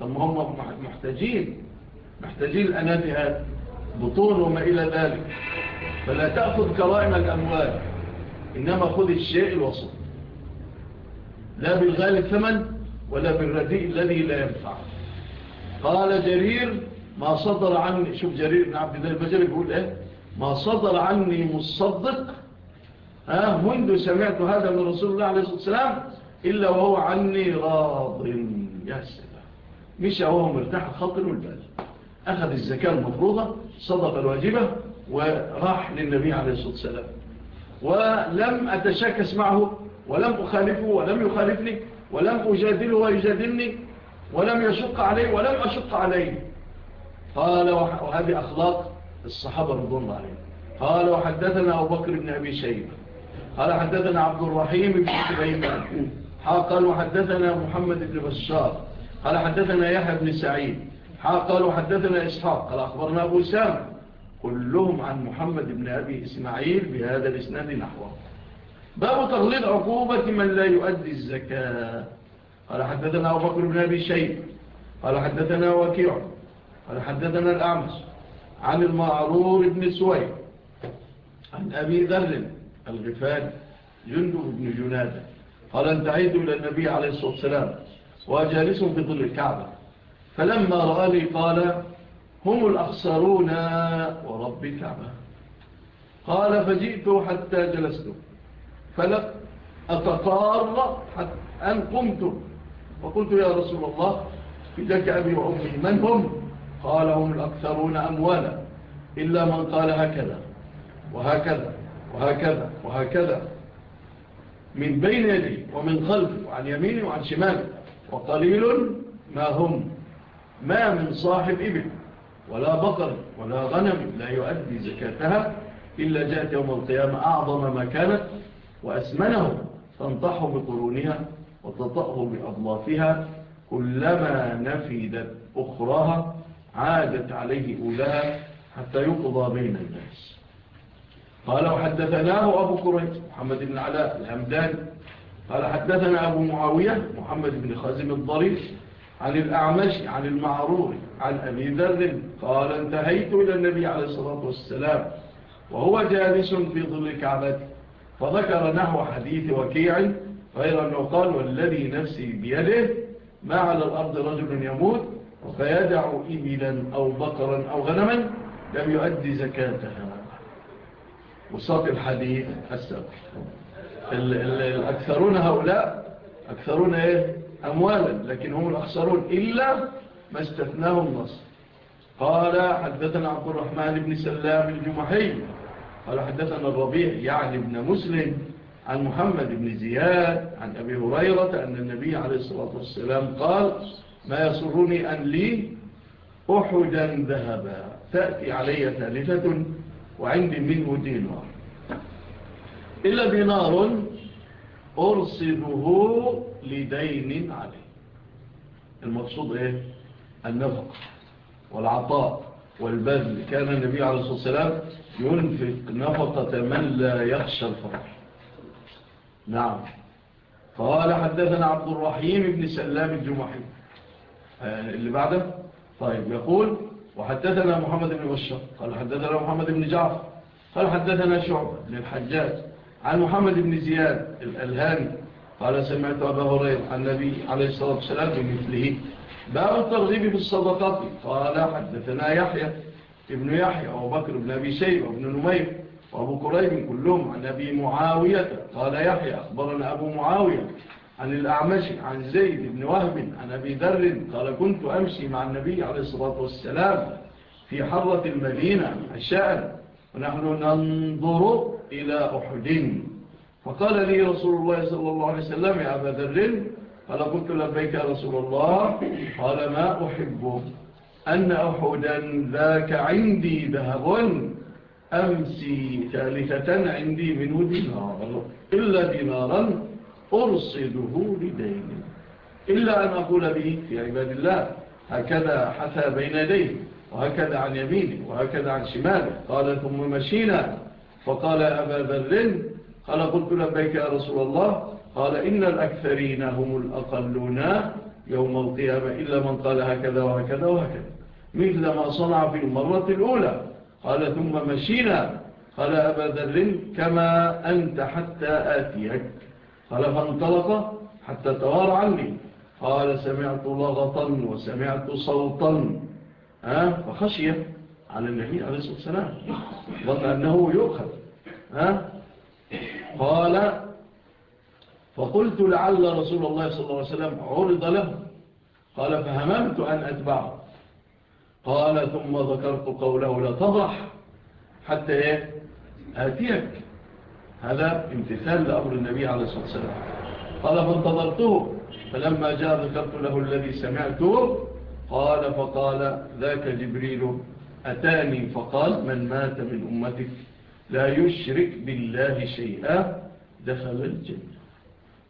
طب هم محتاجين. محتاجين الأنابهات بطون وما إلى ذلك. فلا تأخذ كرائم الأموال. إنما خذ الشيء الوسط. لا بالغالي الثمن ولا بالرديء الذي لا ينفع. قال جرير ما صدر عني. شوف جرير بن عبد الله البجري بيقول إيه؟ ما صدر عني مصدق آه، منذ سمعت هذا من رسول الله عليه الصلاة والسلام؟ إلا وهو عني راض. يا سلام. مشى وهو مرتاح الخطر والبال. أخذ الزكاة المفروضة صدق الواجبة وراح للنبي عليه الصلاة والسلام. ولم أتشاكس معه ولم أخالفه ولم يخالفني ولم أجادله ويجادلني ولم يشق عليه ولم أشق عليه. قال وهذه أخلاق الصحابة رضون عليه قال وحدثنا أبو بكر بن أبي شيبة. قال حدثنا عبد الرحيم بن سليمان. قال حدثنا محمد بن بشار. قال حدثنا يحيى بن سعيد. قال حدثنا إسحاق. قال أخبرنا أبو سام. كلهم عن محمد بن أبي إسماعيل بهذا الإسناد نحوه. باب تغليل عقوبة من لا يؤدي الزكاة. قال حدثنا أبو بكر بن أبي شيء قال حدثنا وكيع. قال حدثنا الأعمش. عن المعرور بن سوي عن أبي ذر. الغفال جندب بن جنادة قال أن إلى النبي عليه الصلاة والسلام وأجالسه في ظل الكعبة. فلما رآني قال هم الأخسرون ورب الكعبة. قال فجئت حتى جلست. فلق أتطار حتى أن قمت. وقلت يا رسول الله في ذلك أبي وأمي من هم؟ قال هم الأكثرون أموالا إلا من قال هكذا وهكذا. وهكذا وهكذا. من بين يدي ومن خلف وعن يمينه وعن شماله وقليل ما هم. ما من صاحب إبل ولا بقر ولا غنم لا يؤدي زكاتها إلا جاءت يوم القيامة أعظم ما كانت وأسمنه تنطح بقرونها وتطأه بأضلافها. كلما نفدت أخراها عادت عليه أولاها حتى يقضى بين الناس. قال وحدثناه أبو كريت محمد بن علاء الهمدان قال حدثنا أبو معاوية محمد بن خازم الضريس عن الأعمش عن المعرور عن أبي ذر قال انتهيت إلى النبي عليه الصلاة والسلام وهو جالس في ظل كعبة فذكر نحو حديث وكيع غير أنه قال والذي نفسي بيده ما على الأرض رجل يموت فيدع إبلا أو بقرا أو غنما لم يؤدي زكاتها. وساق الحديث السبع الأكثرون هؤلاء أكثرون إيه؟ أموالا لكن هم الأخسرون إلا ما استثناه النص قال حدثنا عبد الرحمن بن سلام الجمحي قال حدثنا الربيع يعني ابن مسلم عن محمد بن زياد عن أبي هريرة أن النبي عليه الصلاة والسلام قال ما يسرني أن لي أحدا ذهبا تأتي علي ثالثة وعندي منه دينار. إلا دينار أرصده لدين عليه. المقصود إيه؟ النفق والعطاء والبذل. كان النبي عليه الصلاة والسلام ينفق نفقة من لا يخشى الفرح نعم. قال حدثنا عبد الرحيم بن سلام الجمحي. آه، اللي بعده؟ طيب يقول وحدثنا محمد بن بشار قال حدثنا محمد بن جعفر قال حدثنا شعبة للحجاج عن محمد بن زياد الألهامي قال سمعت أبا هرير عن النبي عليه الصلاة والسلام بمثله باب الترغيب في الصدقات قال حدثنا يحيى ابن يحيى وبكر بن أبي سيب وابن نمير وأبو كريم كلهم عن أبي معاوية قال يحيى أخبرنا أبو معاوية عن الأعمش عن زيد بن وهب عن أبي ذر قال كنت أمشي مع النبي عليه الصلاة والسلام في حرة المدينة عشاء ونحن ننظر إلى أحد. فقال لي رسول الله صلى الله عليه وسلم يا أبا ذر قال قلت لبيك يا رسول الله. قال ما أحب أن أحدا ذاك عندي ذهب أمسي ثالثة عندي منه دينار إلا دينارا أرصده لدين إلا أن أقول به في عباد الله هكذا حثى بين يديه وهكذا عن يمينه وهكذا عن شماله. قال ثم مشينا فقال أبا ذر قال قلت لبيك يا رسول الله قال إن الأكثرين هم الأقلون يوم القيامة إلا من قال هكذا وهكذا وهكذا. مثل ما صنع في المرة الأولى. قال ثم مشينا. قال أبا ذر كما أنت حتى آتيك. قال فانطلق حتى توار عني. قال سمعت لغطا وسمعت صوتا. أه؟ فخشي على النبي عليه الصلاة والسلام. ظن أنه يؤخذ. قال فقلت لعل رسول الله صلى الله عليه وسلم عرض له. قال فهممت أن أتبعه. قال ثم ذكرت قوله لا تضح حتى إيه؟ آتيك. هذا امتثال لأمر النبي عليه الصلاة والسلام. قال فانتظرته. فلما جاء ذكرت له الذي سمعته. قال فقال ذاك جبريل أتاني. فقال من مات من أمتك. لا يشرك بالله شيئا. دخل الجنة.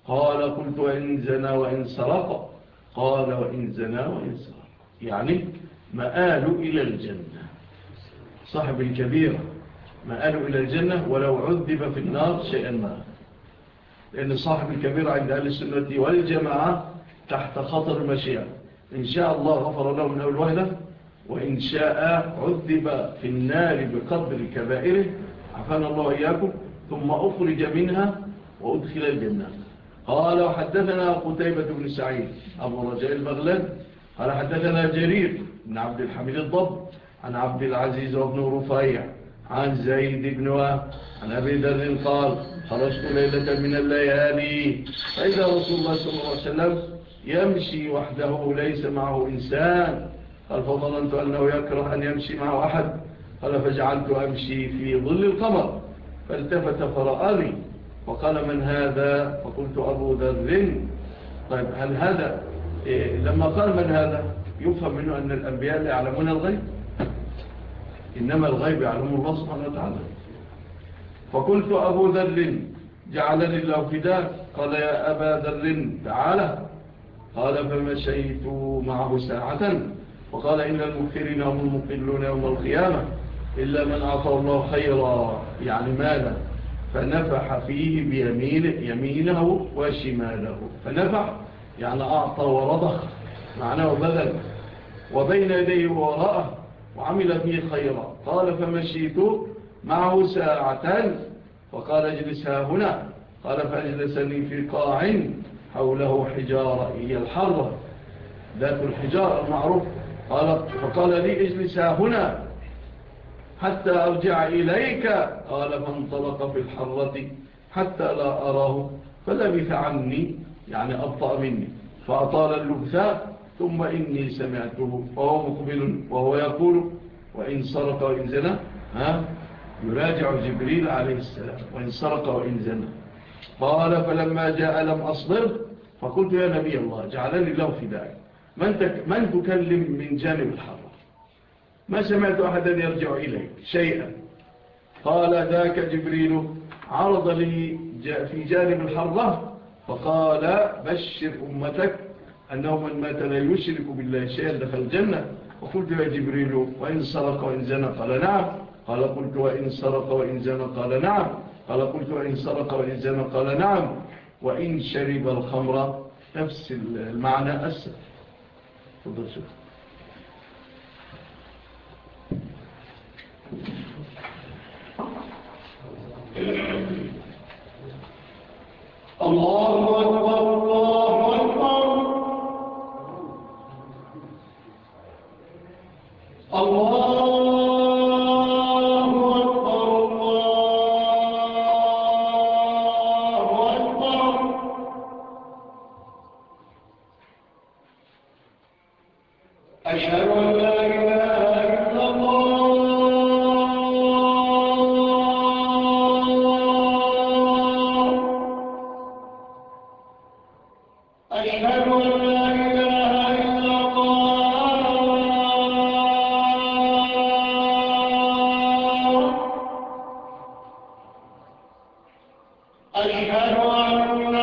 قال قلت وإن زنا وإن سرق. قال وإن زنا وإن سرق. يعني مآل إلى الجنة. صاحب الكبيرة. مآله إلى الجنة ولو عذب في النار شيئا ما. لأن صاحب الكبير عند أهل السنة والجماعة تحت خطر المشيئة. إن شاء الله غفر له من أول وهلة وإن شاء عذب في النار بقدر كبائره. عفان الله إياكم ثم أخرج منها وأدخل الجنة. قال وحدثنا قتيبة بن سعيد أبو رجاء المغلد قال حدثنا جرير بن عبد الحميد الضب عن عبد العزيز وابن رفيع عن زيد بن وهب عن أبي ذر قال خرجت ليلة من الليالي فإذا رسول الله صلى الله عليه وسلم يمشي وحده ليس معه إنسان قال فظننت أنه يكره أن يمشي معه أحد قال فجعلت أمشي في ظل القمر فالتفت فرآني وقال من هذا؟ فقلت أبو ذر. طيب هل هذا إيه، لما قال من هذا؟ يفهم منه أن الأنبياء لا يعلمون الغيب. إنما الغيب يعلم الله سبحانه وتعالى. فقلت أبو ذر جعلني الله فداك قال يا أبا ذر تعالى قال فمشيت معه ساعة. وقال إن المكفرين هم المقلون يوم القيامة. إلا من أعطى الله خيرا. يعني مالا فنفح فيه بيمينه يمينه وشماله. فنفح يعني أعطى ورضخ. معناه بذل. وبين يديه وراءه وعمل فيه خيرا. قال فمشيت معه ساعة. فقال اجلسها هنا. قال فأجلسني في قاع حوله حجارة هي الحرة ذات الحجارة المعروف. قال فقال لي اجلسها هنا حتى أرجع إليك. قال فانطلق في الحرة حتى لا أراه فلبث عني يعني أبطأ مني. فأطال اللبثاء. ثم إني سمعته فهو مقبل وهو يقول وإن سرق وإن زنى يراجع جبريل عليه السلام وإن سرق وإن زنى. قال فلما جاء لم أصدر فقلت يا نبي الله جعلني الله في داعي من, من تكلم من جانب الحرة ما سمعت أحدا يرجع إليك شيئا؟ قال ذاك جبريل عرض لي في جانب الحرة فقال بشر أمتك أنه من مات لا يشرك بالله شيئا دخل الجنة وقلت يا جبريل وإن سرق وإن زنى قال نعم قال قلت وإن سرق وإن زنى قال نعم قال قلت وإن سرق وإن زنى قال نعم وإن شرب الخمر نفس المعنى أسف تفضل شكرا الله أكبر. الله أشهد أن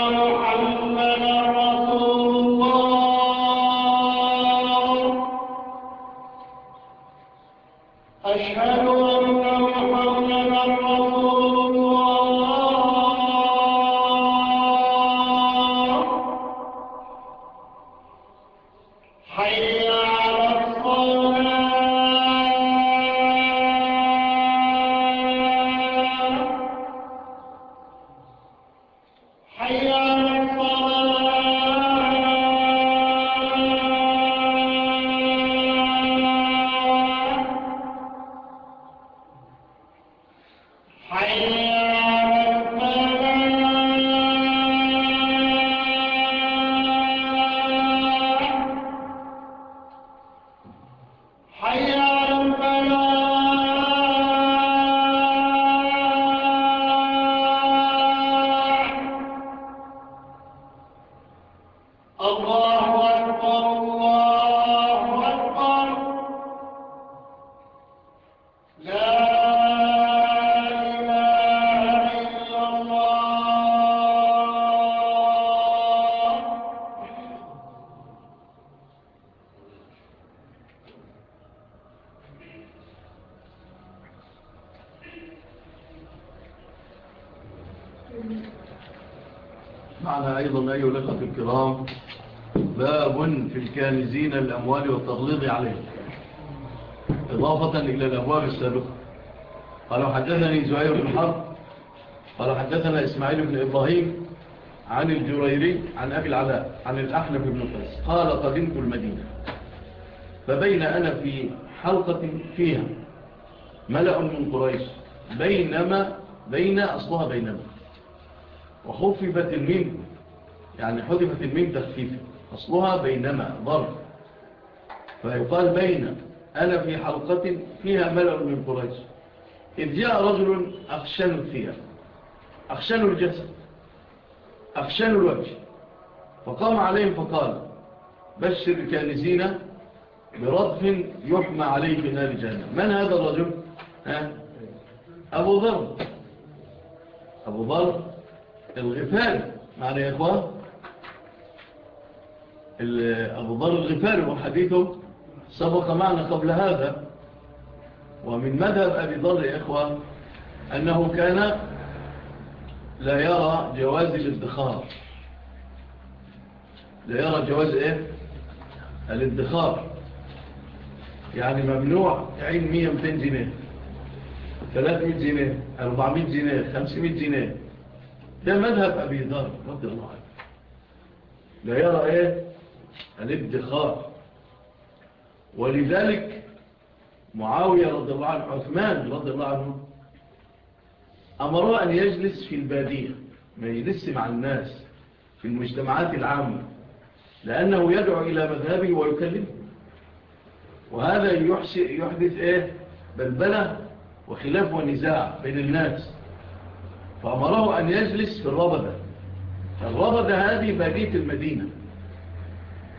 السلوك قال حدثني زعير بن حرب. قال حدثنا إسماعيل بن إبراهيم عن الجريري عن أبي العلاء عن الأحنف بن قيس. قال قدمت المدينة. فبين أنا في حلقة فيها ملأ من قريش بينما بين أصلها بينما. وخففت المين يعني حذفت المين تخفيف. أصلها بينما ضرب. فيقال بين. أنا في حلقة فيها ملأ من قريش. إذ جاء رجل أخشن الثياب أخشن الجسد. أخشن الوجه. فقام عليهم فقال بشر الكانزين برضف يحمى عليه في نار جهنم. من هذا الرجل؟ ها؟ أبو ذر. أبو ذر الغفال معنا يا إخوان؟ أبو ذر الغفال وحديثه سبق معنا قبل هذا. ومن مذهب أبي ضر يا إخوة أنه كان لا يرى جواز الادخار. لا يرى جواز إيه؟ الادخار. يعني ممنوع عين 100 200 جنيه 300 جنيه 400 جنيه 500 جنيه. ده مذهب أبي ذر رضي الله عنه. لا يرى إيه؟ الادخار. ولذلك معاوية رضي الله عنه عثمان رضي الله عنه أمره أن يجلس في البادية ما يجلس مع الناس في المجتمعات العامة لأنه يدعو إلى مذهبه ويكلمه. وهذا يحدث إيه؟ بلبلة وخلاف ونزاع بين الناس. فأمره أن يجلس في الربدة الربدة هذه بادية المدينة.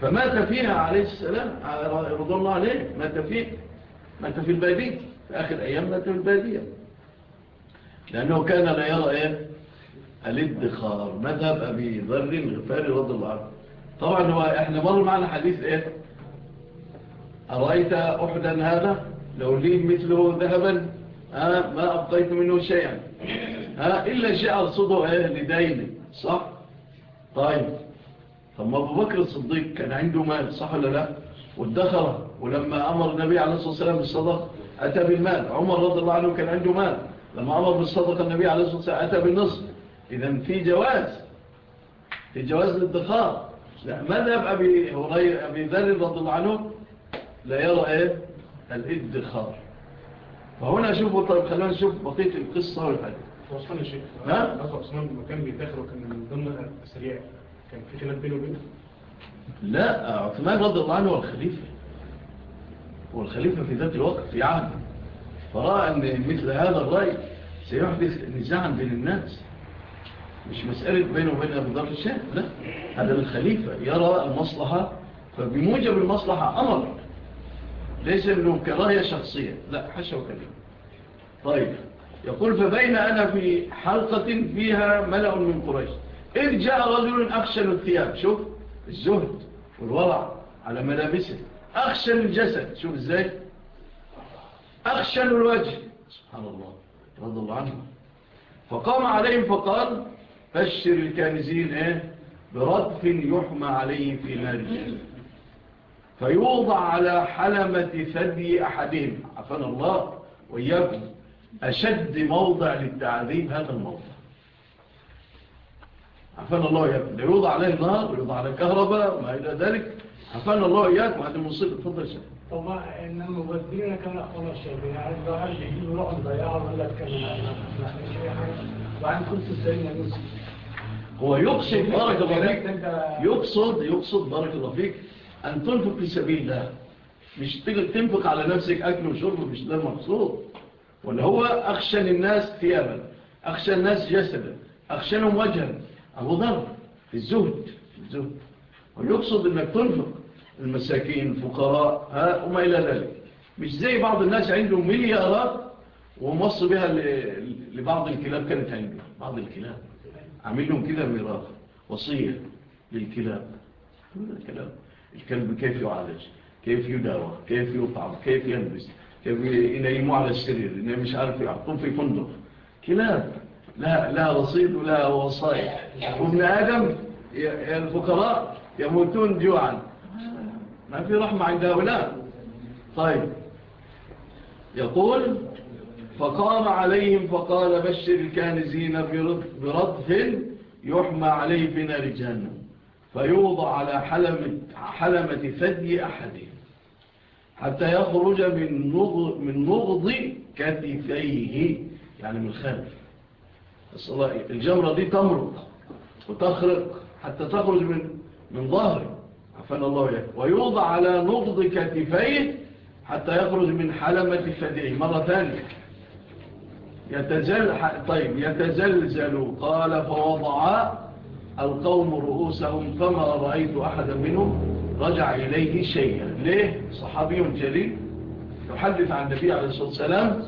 فمات فيها عليه السلام رضا الله عليه مات فيه مات في البادية في آخر أيام مات في البادية. لأنه كان لا يرى إيه؟ الادخار مذهب أبي ذر الغفاري رضي الله عنه. طبعا هو إحنا مر معنا حديث إيه؟ أرأيت أحدا هذا؟ لو لي مثله ذهبا آه ما أبقيت منه شيئا. آه إلا شيء أرصده إيه؟ لديني. صح؟ طيب. ثم أبو بكر الصديق كان عنده مال صح ولا لا وادخره ولما أمر النبي عليه الصلاة والسلام بالصدق أتى بالمال. عمر رضي الله عنه كان عنده مال. لما أمر بالصدق النبي عليه الصلاة والسلام أتى بالنصر إذن في جواز في جواز للدخار ماذا أبي, أبي ذر رضي الله عنه؟ لا يرى إيه؟ الادخار. فهنا شوفوا طيب خلونا نشوف بقية القصة والحديث. عثمان شيء ها؟ عثمان كان بيتاخر وكان من ضمن السريع كان في خلاف بينه وبينه لا عثمان رضي الله عنه هو الخليفة. هو الخليفة في ذات الوقت في عهد فرأى أن مثل هذا الرأي سيحدث نزاعا بين الناس. مش مسألة بينه وبين أبو ذر الشام لا. هذا الخليفة يرى المصلحة فبموجب المصلحة أمر. ليس أنه كراهية شخصية لا حشا وكلمة. طيب يقول فبين أنا في حلقة فيها ملأ من قريش. إذ جاء رجل أخشن الثياب. شوف الزهد والورع على ملابسه. أخشن الجسد. شوف إزاي. أخشن الوجه. سبحان الله. رضي الله عنه. فقام عليهم فقال بشر الكانزين إيه يحمى عليه في نار الجنة. فيوضع على حلمة ثدي أحدهم. عفان الله وإياكم. أشد موضع للتعذيب هذا الموضع. عفان الله إياك. اللي يوضع عليه النار ويوضع عليه الكهرباء وما إلى ذلك. عفان الله إياك. هذه المصيبة تفضل الشيخ طبعا إنما ودينا كان أخوان الشيخ يعني إذا عاش يجيب روح ضياع ولا تكلم وعن كنت السيدنا يوسف. هو يقصد بارك الله فيك. يقصد يقصد بارك الله فيك أن تنفق في سبيل الله. مش تنفق على نفسك أكل وشرب مش ده المقصود. ولا هو أخشى الناس ثيابا أخشى الناس جسدا أخشى لهم وجها. أبو ضرب في الزهد في الزهد. ويقصد أنك تنفق المساكين الفقراء وما إلى ذلك. مش زي بعض الناس عندهم مليارات ومص بها لبعض الكلاب. كانت عنده بعض الكلاب. عامل لهم كده ميراث وصية للكلاب. الكلاب. الكلب كيف يعالج؟ كيف يداوى؟ كيف يطعم؟ كيف يلبس؟ كيف ينيمه على السرير إنه مش عارف يعطوه في فندق. كلاب. لا, لا رصيد ولا وصايا ابن آدم الفقراء يموتون جوعا. ما في رحمة عند هؤلاء. طيب. يقول فقام عليهم فقال بشر الكانزين برطف يحمى عليه في نار جهنم فيوضع على حلمة, حلمة ثدي أحدهم حتى يخرج من نغض, من نغض كتفيه يعني من خلف الجمرة دي تمرض وتخرق حتى تخرج من من ظهره عفان الله يعني ويوضع على نقض كتفيه حتى يخرج من حلمة ثديه مرة ثانية. يتزل طيب يتزلزل. قال فوضع القوم رؤوسهم فما رأيت أحدا منهم رجع إليه شيئا. ليه؟ صحابي جليل يحدث عن النبي عليه الصلاة والسلام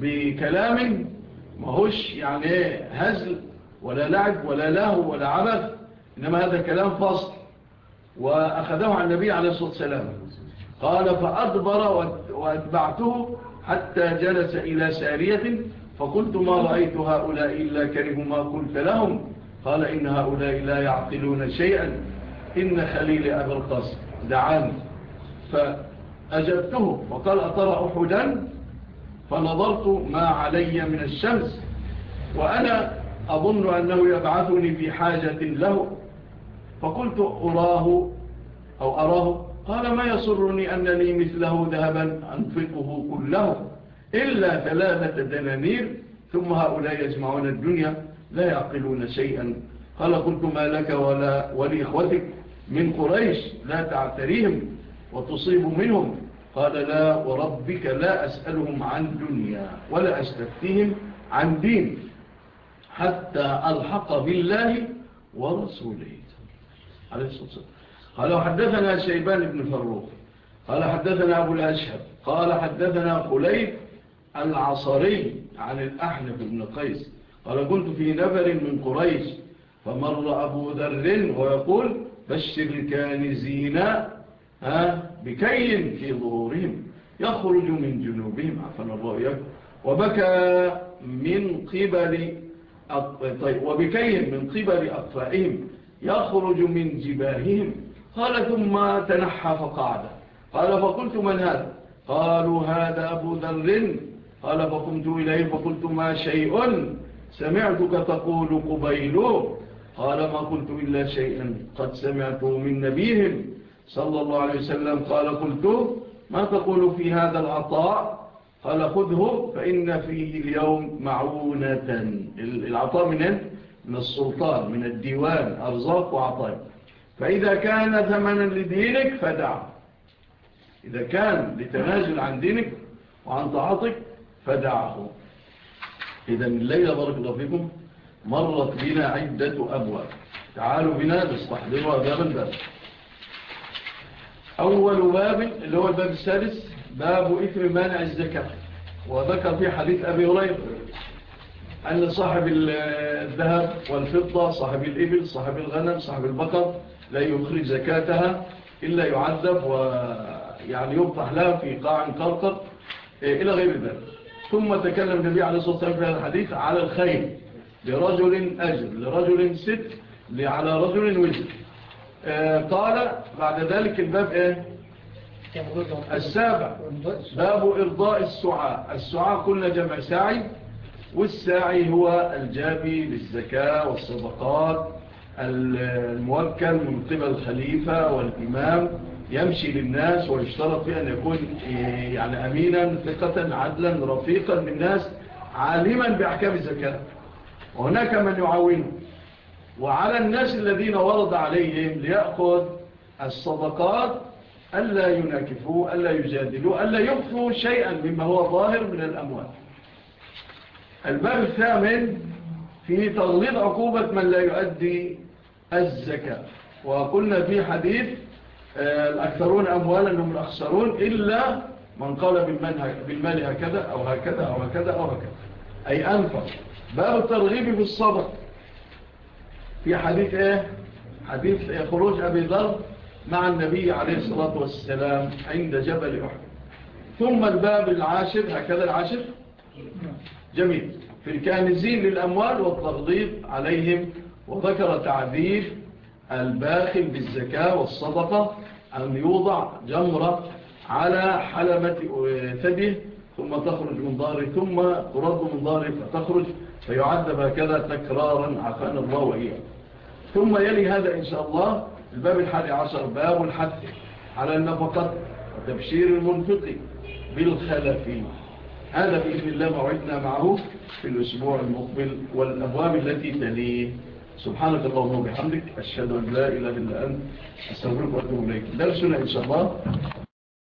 بكلام ما هوش يعني إيه هزل ولا لعب ولا لهو ولا عبث إنما هذا كلام فصل. وأخذه عن النبي عليه الصلاة والسلام. قال فأدبر وأتبعته حتى جلس إلى سارية فقلت ما رأيت هؤلاء إلا كره ما قلت لهم. قال إن هؤلاء لا يعقلون شيئا. إن خليل أبا القاسم. دعاني. فأجبته وقال أترى أحدا؟ فنظرت ما علي من الشمس وأنا أظن أنه يبعثني في حاجة له. فقلت أراه أو أراه. قال ما يصرني أنني مثله ذهبا أنفقه كله إلا ثلاثة دنانير ثم هؤلاء يجمعون الدنيا لا يعقلون شيئا. قال قلت ما لك ولا ولإخوتك من قريش لا تعتريهم وتصيب منهم. قال لا وربك لا أسألهم عن دنيا ولا أستفتهم عن دين حتى ألحق بالله ورسوله. عليه الصلاة والسلام. قال وحدثنا شيبان بن فروق قال حدثنا أبو الأشهب. قال حدثنا قليب العصري عن الأحنف بن قيس. قال كنت في نفر من قريش فمر أبو ذر ويقول بشر الكانزين بكيل في ظهورهم يخرج من جنوبهم. عفنا الله إياه وبكى من قبل طيب وبكيل من قبل أطفائهم يخرج من جباههم. قال ثم تنحى فقعد قال فقلت من هذا؟ قالوا هذا أبو ذر. قال فقمت إليه فقلت ما شيء؟ سمعتك تقول قبيل قال ما قلت إلا شيئا قد سمعته من نبيهم. صلى الله عليه وسلم قال قلت ما تقول في هذا العطاء؟ قال خذه فإن فيه اليوم معونة. العطاء من إيه؟ من السلطان من الديوان أرزاق وعطاء. فإذا كان ثمنا لدينك فدع. إذا كان لتنازل عن دينك وعن طاعتك فدعه. إذا الليلة بارك الله فيكم مرت بنا عدة أبواب. تعالوا بنا نستحضرها باب الباب. أول باب اللي هو الباب السادس باب إثم مانع الزكاة. وذكر في حديث أبي هريرة أن صاحب الذهب والفضة صاحب الإبل صاحب الغنم صاحب البقر لا يخرج زكاتها إلا يعذب ويعني يبطح لها في قاع قرقر إيه، إلى غير ذلك. ثم تكلم النبي عليه الصلاة والسلام في هذا الحديث على الخير لرجل أجر لرجل ست على رجل وزر. آه، قال بعد ذلك الباب إيه؟ السابع باب إرضاء السعاء. السعاء كل جمع ساعي والساعي هو الجابي للزكاة والصدقات الموكل من قبل الخليفة والإمام يمشي للناس ويشترط في أن يكون إيه، يعني أمينا ثقة عدلا رفيقا بالناس عالما بأحكام الزكاة. وهناك من يعاونه. وعلى الناس الذين ورد عليهم ليأخذ الصدقات ألا يناكفوا ألا يجادلوا ألا يخفوا شيئا مما هو ظاهر من الأموال. الباب الثامن في تغليل عقوبة من لا يؤدي الزكاة. وقلنا في حديث آه، الأكثرون أموالا هم الأخسرون إلا من قال بالمال هكذا أو هكذا أو هكذا أو هكذا. أي أنفق. باب الترغيب بالصدق في حديث إيه؟ حديث إيه؟ خروج أبي ذر مع النبي عليه الصلاة والسلام عند جبل أحد. ثم الباب العاشر هكذا العاشر؟ جميل. في الكانزين للأموال والتغضيب عليهم وذكر تعذيب الباخل بالزكاة والصدقة أن يوضع جمرة على حلمة ثبه ثم تخرج من ضاره ثم ترد من ضاره فتخرج فيعذب هكذا تكرارا عفان الله وإياه ثم يلي هذا إن شاء الله الباب الحادي عشر باب الحث على النفقة وتبشير المنفق بالخلف. هذا بإذن الله موعدنا معه في الأسبوع المقبل والأبواب التي تليه. سبحانك اللهم وبحمدك أشهد أن لا إله إلا أنت أستغفرك وأتوب إليك. درسنا إن شاء الله